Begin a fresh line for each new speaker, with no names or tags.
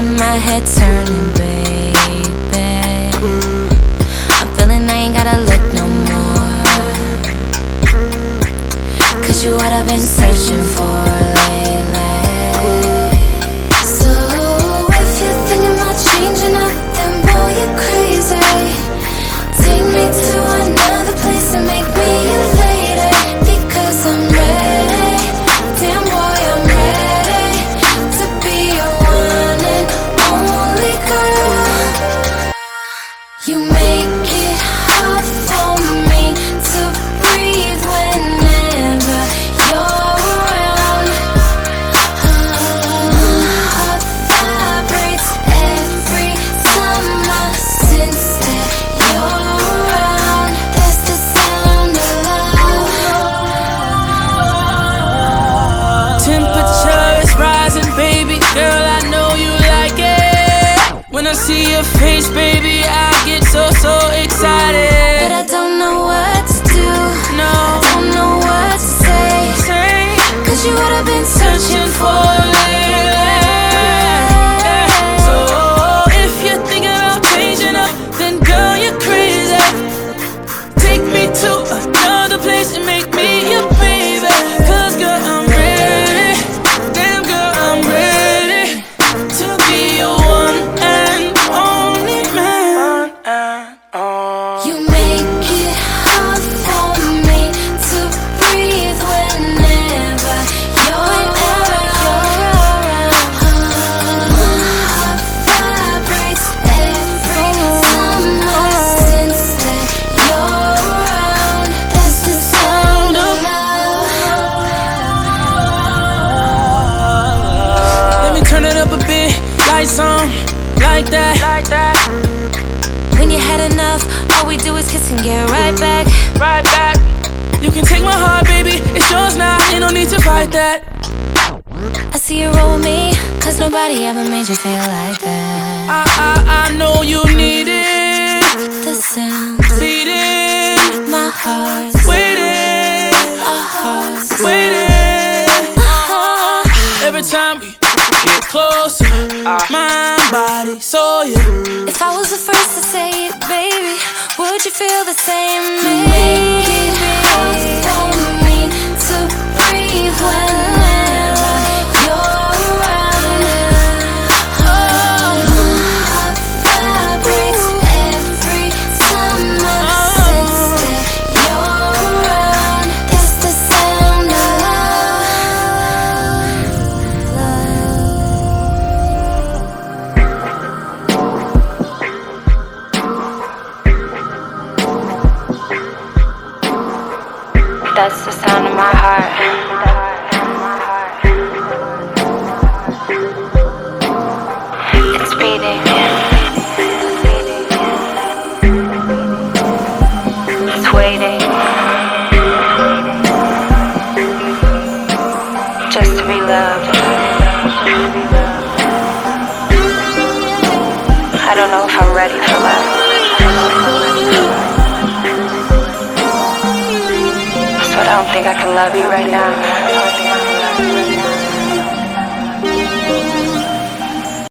got my head turning, baby. I'm feeling I ain't gotta look no more. Cause you what I've been searching for You make it hard for me to breathe whenever you're around. Heart vibrates every you're around. That's the sound of love.
Temperature see your face, baby, I get so so like that. Like that.
When you had enough, all we do is kiss and get right back.
Right back. You can take my heart, baby. It's yours now. Ain't no need to fight that.
I see you roll with me, cause nobody ever made you feel like that.
I, I, I know you need it.
The sound,
Beating,
my heart,
waiting,
our hearts.
waiting. Uh-huh. Every time we get closer, uh-huh. mind, soul, yeah.
If I was the first to say it, baby, would you feel the same? Maybe That's the sound of my heart. It's beating. It's waiting. Just to be loved. I don't know if I'm ready for love. Don't think I can love you right now.